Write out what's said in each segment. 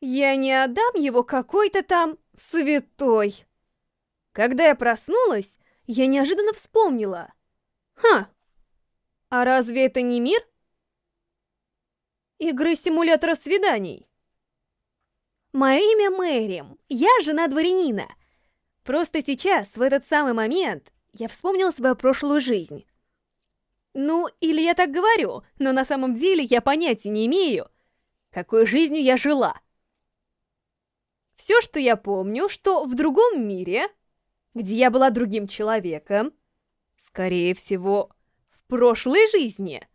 Я не отдам его какой-то там святой. Когда я проснулась, я неожиданно вспомнила. Ха! А разве это не мир? Игры симулятора свиданий. Мое имя Мэрим, я жена дворянина. Просто сейчас, в этот самый момент, я вспомнила свою прошлую жизнь. Ну, или я так говорю, но на самом деле я понятия не имею, какой жизнью я жила. Все, что я помню, что в другом мире, где я была другим человеком, скорее всего, в прошлой жизни,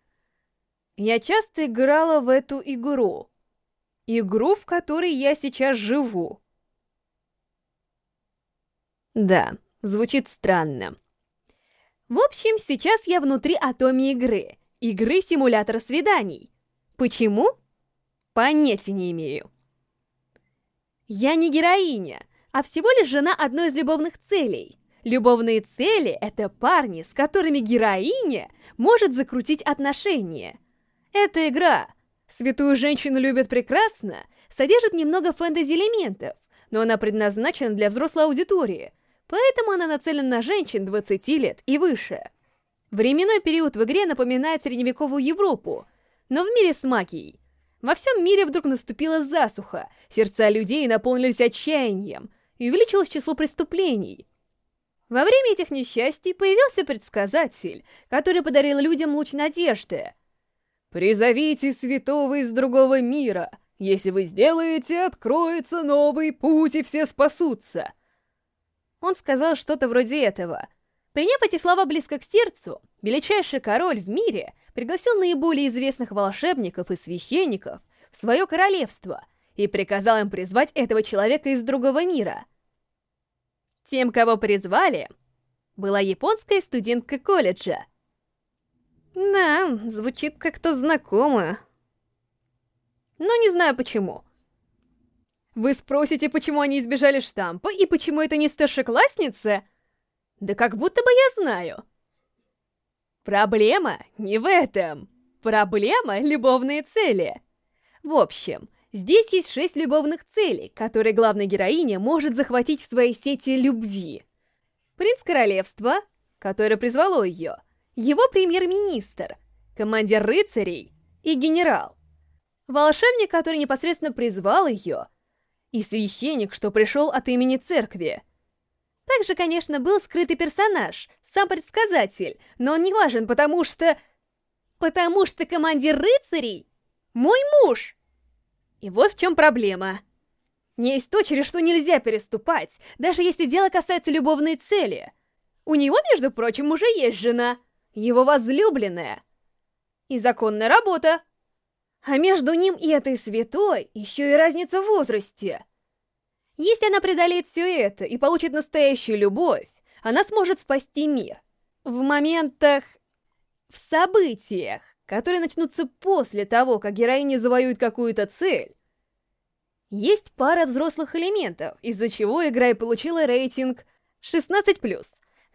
я часто играла в эту игру. Игру, в которой я сейчас живу. Да, звучит странно. В общем, сейчас я внутри Атоми игры. Игры симулятора свиданий. Почему? Понятия не имею. Я не героиня, а всего лишь жена одной из любовных целей. Любовные цели — это парни, с которыми героиня может закрутить отношения. Эта игра «Святую женщину любят прекрасно» содержит немного фэнтези-элементов, но она предназначена для взрослой аудитории — поэтому она нацелена на женщин 20 лет и выше. Временной период в игре напоминает средневековую Европу, но в мире с магией. Во всем мире вдруг наступила засуха, сердца людей наполнились отчаянием, и увеличилось число преступлений. Во время этих несчастий появился предсказатель, который подарил людям луч надежды. «Призовите святого из другого мира! Если вы сделаете, откроется новый путь, и все спасутся!» Он сказал что-то вроде этого. Приняв эти слова близко к сердцу, величайший король в мире пригласил наиболее известных волшебников и священников в свое королевство и приказал им призвать этого человека из другого мира. Тем, кого призвали, была японская студентка колледжа. Да, звучит как-то знакомо. Но не знаю почему. Вы спросите, почему они избежали штампа и почему это не старшеклассница? Да как будто бы я знаю. Проблема не в этом. Проблема — любовные цели. В общем, здесь есть шесть любовных целей, которые главная героиня может захватить в своей сети любви. Принц королевства, которое призвало ее, его премьер-министр, командир рыцарей и генерал. Волшебник, который непосредственно призвал ее — и священник, что пришел от имени церкви. Также, конечно, был скрытый персонаж, сам предсказатель, но он не важен, потому что... Потому что командир рыцарей — мой муж! И вот в чем проблема. Есть то, через что нельзя переступать, даже если дело касается любовной цели. У него, между прочим, уже есть жена, его возлюбленная. И законная работа. А между ним и этой святой еще и разница в возрасте. Если она преодолеет все это и получит настоящую любовь, она сможет спасти мир. В моментах... в событиях, которые начнутся после того, как героиня завоюет какую-то цель, есть пара взрослых элементов, из-за чего игра и получила рейтинг 16+.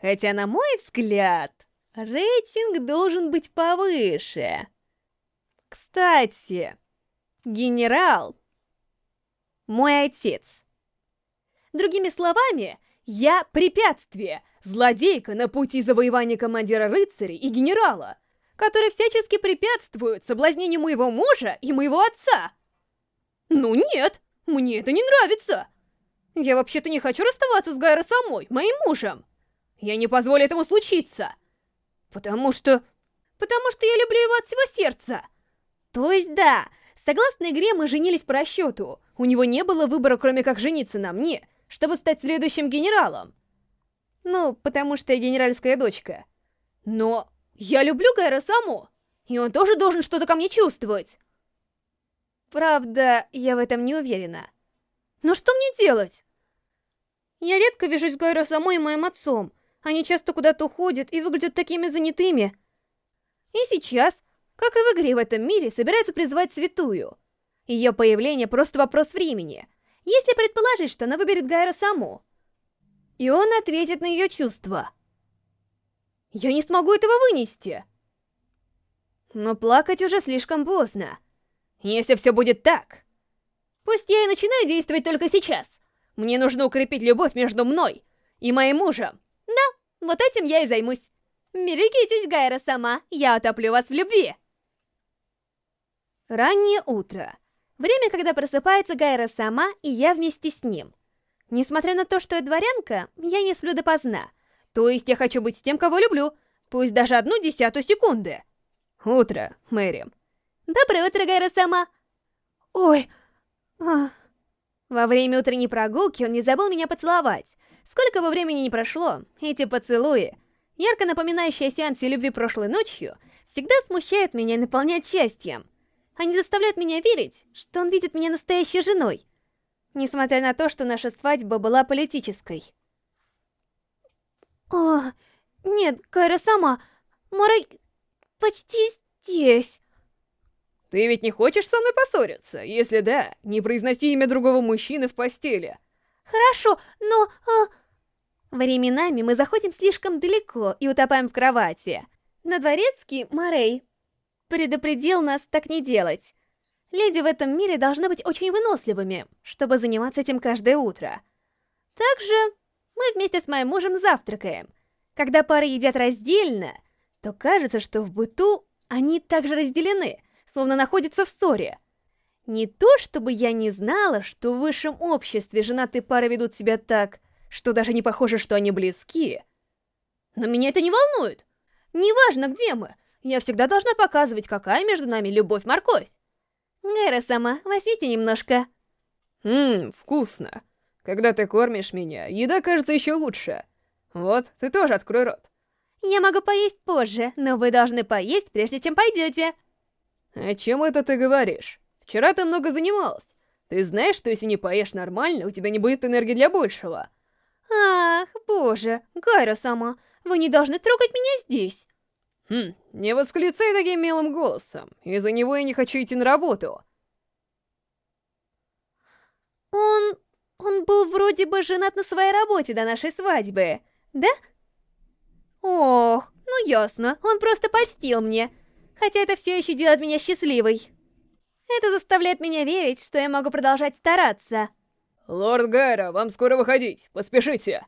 Хотя, на мой взгляд, рейтинг должен быть повыше. Кстати, генерал — мой отец. Другими словами, я препятствие, злодейка на пути завоевания командира рыцарей и генерала, который всячески препятствует соблазнению моего мужа и моего отца. Ну нет, мне это не нравится. Я вообще-то не хочу расставаться с Гайро самой, моим мужем. Я не позволю этому случиться. Потому что... Потому что я люблю его от всего сердца. То есть да, согласно игре мы женились по расчету. У него не было выбора, кроме как жениться на мне, чтобы стать следующим генералом. Ну, потому что я генеральская дочка. Но я люблю Гайра саму, и он тоже должен что-то ко мне чувствовать. Правда, я в этом не уверена. Но что мне делать? Я редко вижусь с Гайро самой и моим отцом. Они часто куда-то уходят и выглядят такими занятыми. И сейчас как и в игре в этом мире, собирается призвать Святую. Ее появление просто вопрос времени. Если предположить, что она выберет Гайра саму. И он ответит на ее чувства. Я не смогу этого вынести. Но плакать уже слишком поздно. Если все будет так, Пусть я и начинаю действовать только сейчас. Мне нужно укрепить любовь между мной и моим мужем. Да, вот этим я и займусь. Берегитесь, Гайра сама, я утоплю вас в любви. Раннее утро. Время, когда просыпается Гайра сама, и я вместе с ним. Несмотря на то, что я дворянка, я не сплю допоздна. То есть я хочу быть с тем, кого люблю, пусть даже одну десятую секунды. Утро, Мэри. Доброе утро, Гайра сама. Ой, ах. Во время утренней прогулки он не забыл меня поцеловать. Сколько бы времени ни прошло, эти поцелуи, ярко напоминающие о сеансе любви прошлой ночью, всегда смущают меня и наполняют счастьем. Они заставляют меня верить, что он видит меня настоящей женой, несмотря на то, что наша свадьба была политической. О, нет, Кайра сама, Морай почти здесь. Ты ведь не хочешь со мной поссориться? Если да, не произноси имя другого мужчины в постели. Хорошо, но... А... Временами мы заходим слишком далеко и утопаем в кровати. Но дворецкий, Морей, предупредил нас так не делать. Леди в этом мире должны быть очень выносливыми, чтобы заниматься этим каждое утро. Также мы вместе с моим мужем завтракаем. Когда пары едят раздельно, то кажется, что в быту они также разделены — словно находится в ссоре. Не то, чтобы я не знала, что в высшем обществе женатые пары ведут себя так, что даже не похоже, что они близки. Но меня это не волнует. Неважно, где мы, я всегда должна показывать, какая между нами любовь-морковь. Гэра сама, возьмите немножко. Ммм, вкусно. Когда ты кормишь меня, еда кажется еще лучше. Вот, ты тоже открой рот. Я могу поесть позже, но вы должны поесть, прежде чем пойдете. «О чем это ты говоришь? Вчера ты много занималась. Ты знаешь, что если не поешь нормально, у тебя не будет энергии для большего?» «Ах, боже, Гайра сама, вы не должны трогать меня здесь!» «Хм, не восклицай таким милым голосом. Из-за него я не хочу идти на работу». «Он... он был вроде бы женат на своей работе до нашей свадьбы, да?» «Ох, ну ясно, он просто постил мне хотя это все еще делает меня счастливой. Это заставляет меня верить, что я могу продолжать стараться. Лорд Гайра, вам скоро выходить, поспешите.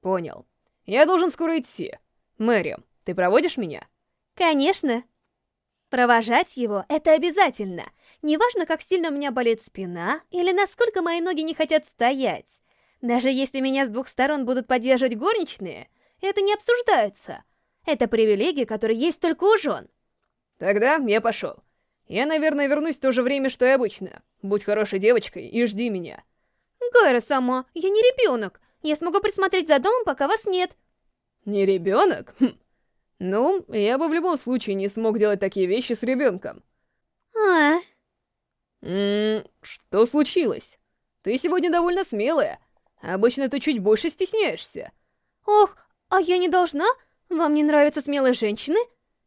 Понял. Я должен скоро идти. Мэри, ты проводишь меня? Конечно. Провожать его — это обязательно. Неважно, как сильно у меня болит спина, или насколько мои ноги не хотят стоять. Даже если меня с двух сторон будут поддерживать горничные, это не обсуждается. Это привилегия, которая есть только у жен. Тогда я пошел. Я, наверное, вернусь в то же время, что и обычно. Будь хорошей девочкой и жди меня. Гайра сама, я не ребенок. Я смогу присмотреть за домом, пока вас нет. Не ребенок? Хм. Ну, я бы в любом случае не смог делать такие вещи с ребенком. А? Ммм, что случилось? Ты сегодня довольно смелая. Обычно ты чуть больше стесняешься. Ох, а я не должна? Вам не нравятся смелые женщины?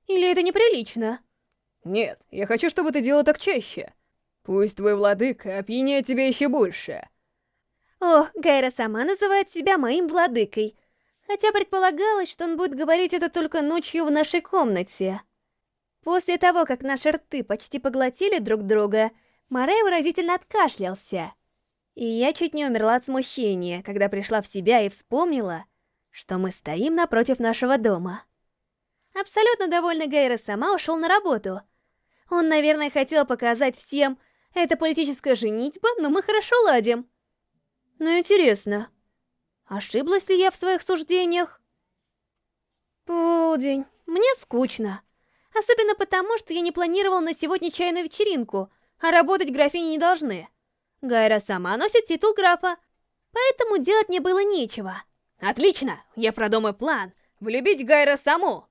Или это неприлично? Нет, я хочу, чтобы ты делала так чаще. Пусть твой владыка опьяняет тебя еще больше. О, Гайра сама называет себя моим владыкой. Хотя предполагалось, что он будет говорить это только ночью в нашей комнате. После того, как наши рты почти поглотили друг друга, Морей выразительно откашлялся. И я чуть не умерла от смущения, когда пришла в себя и вспомнила, что мы стоим напротив нашего дома. Абсолютно довольный Гейра сама ушел на работу. Он, наверное, хотел показать всем, это политическая женитьба, но мы хорошо ладим. Но интересно, ошиблась ли я в своих суждениях? Полдень. Мне скучно. Особенно потому, что я не планировал на сегодня чайную вечеринку, а работать графини не должны. Гайра сама носит титул графа, поэтому делать мне было нечего. Отлично, я продумаю план. Влюбить Гайра саму.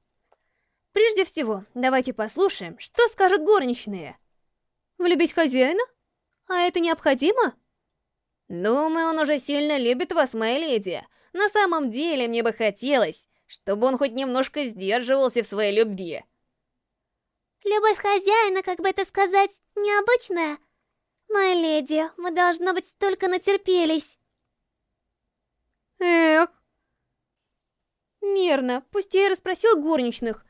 Прежде всего, давайте послушаем, что скажут горничные. Влюбить хозяина? А это необходимо? Думаю, он уже сильно любит вас, моя леди. На самом деле, мне бы хотелось, чтобы он хоть немножко сдерживался в своей любви. Любовь хозяина, как бы это сказать, необычная. Моя леди, мы, должно быть, столько натерпелись. Эх. Мерно, пусть я и расспросил горничных,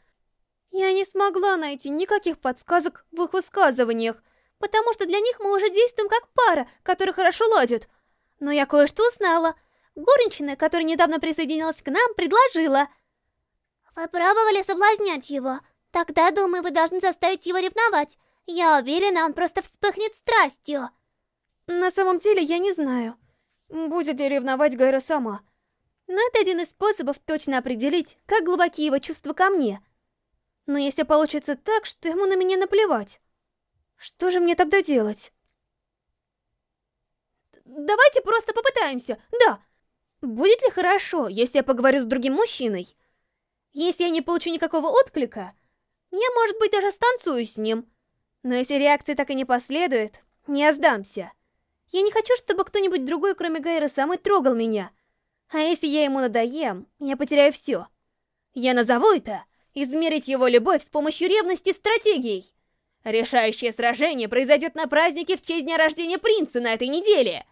я не смогла найти никаких подсказок в их высказываниях, потому что для них мы уже действуем как пара, которая хорошо ладит. Но я кое-что узнала. Горничная, которая недавно присоединилась к нам, предложила... Вы пробовали соблазнять его? Тогда, думаю, вы должны заставить его ревновать. Я уверена, он просто вспыхнет страстью. На самом деле, я не знаю, будет ли ревновать Гайра сама. Но это один из способов точно определить, как глубоки его чувства ко мне. Но если получится так, что ему на меня наплевать, что же мне тогда делать? Давайте просто попытаемся, да. Будет ли хорошо, если я поговорю с другим мужчиной? Если я не получу никакого отклика, я, может быть, даже станцую с ним. Но если реакции так и не последует, не сдамся. Я не хочу, чтобы кто-нибудь другой, кроме Гайра, самый трогал меня. А если я ему надоем, я потеряю все. Я назову это «Измерить его любовь с помощью ревности стратегией». Решающее сражение произойдет на празднике в честь дня рождения принца на этой неделе.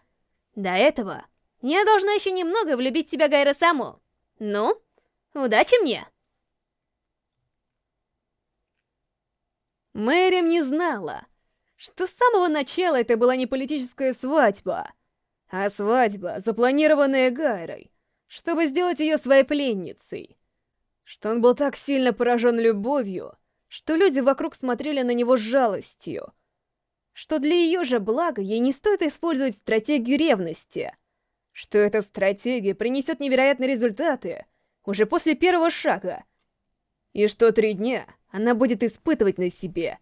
До этого я должна еще немного влюбить себя Гайра саму. Ну, удачи мне! Мэриам не знала, что с самого начала это была не политическая свадьба, а свадьба, запланированная Гайрой, чтобы сделать ее своей пленницей. Что он был так сильно поражен любовью, что люди вокруг смотрели на него с жалостью. Что для ее же блага ей не стоит использовать стратегию ревности. Что эта стратегия принесет невероятные результаты уже после первого шага. И что три дня она будет испытывать на себе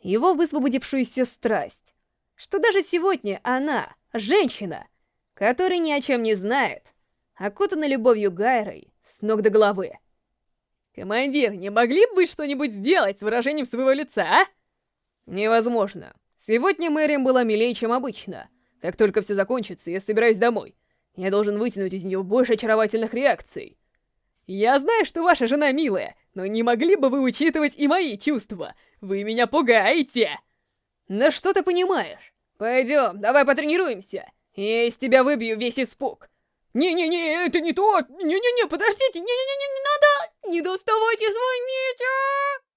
его высвободившуюся страсть. Что даже сегодня она, женщина, которая ни о чем не знает, окутана любовью Гайрой с ног до головы. «Командир, не могли бы вы что-нибудь сделать с выражением своего лица, а?» «Невозможно. Сегодня Мэриам была милее, чем обычно. Как только все закончится, я собираюсь домой. Я должен вытянуть из нее больше очаровательных реакций. Я знаю, что ваша жена милая, но не могли бы вы учитывать и мои чувства? Вы меня пугаете!» «Да что ты понимаешь? Пойдем, давай потренируемся. Я из тебя выбью весь испуг». «Не-не-не, это не то! Не-не-не, подождите! Не-не-не, не надо! Не доставайте свой меч!»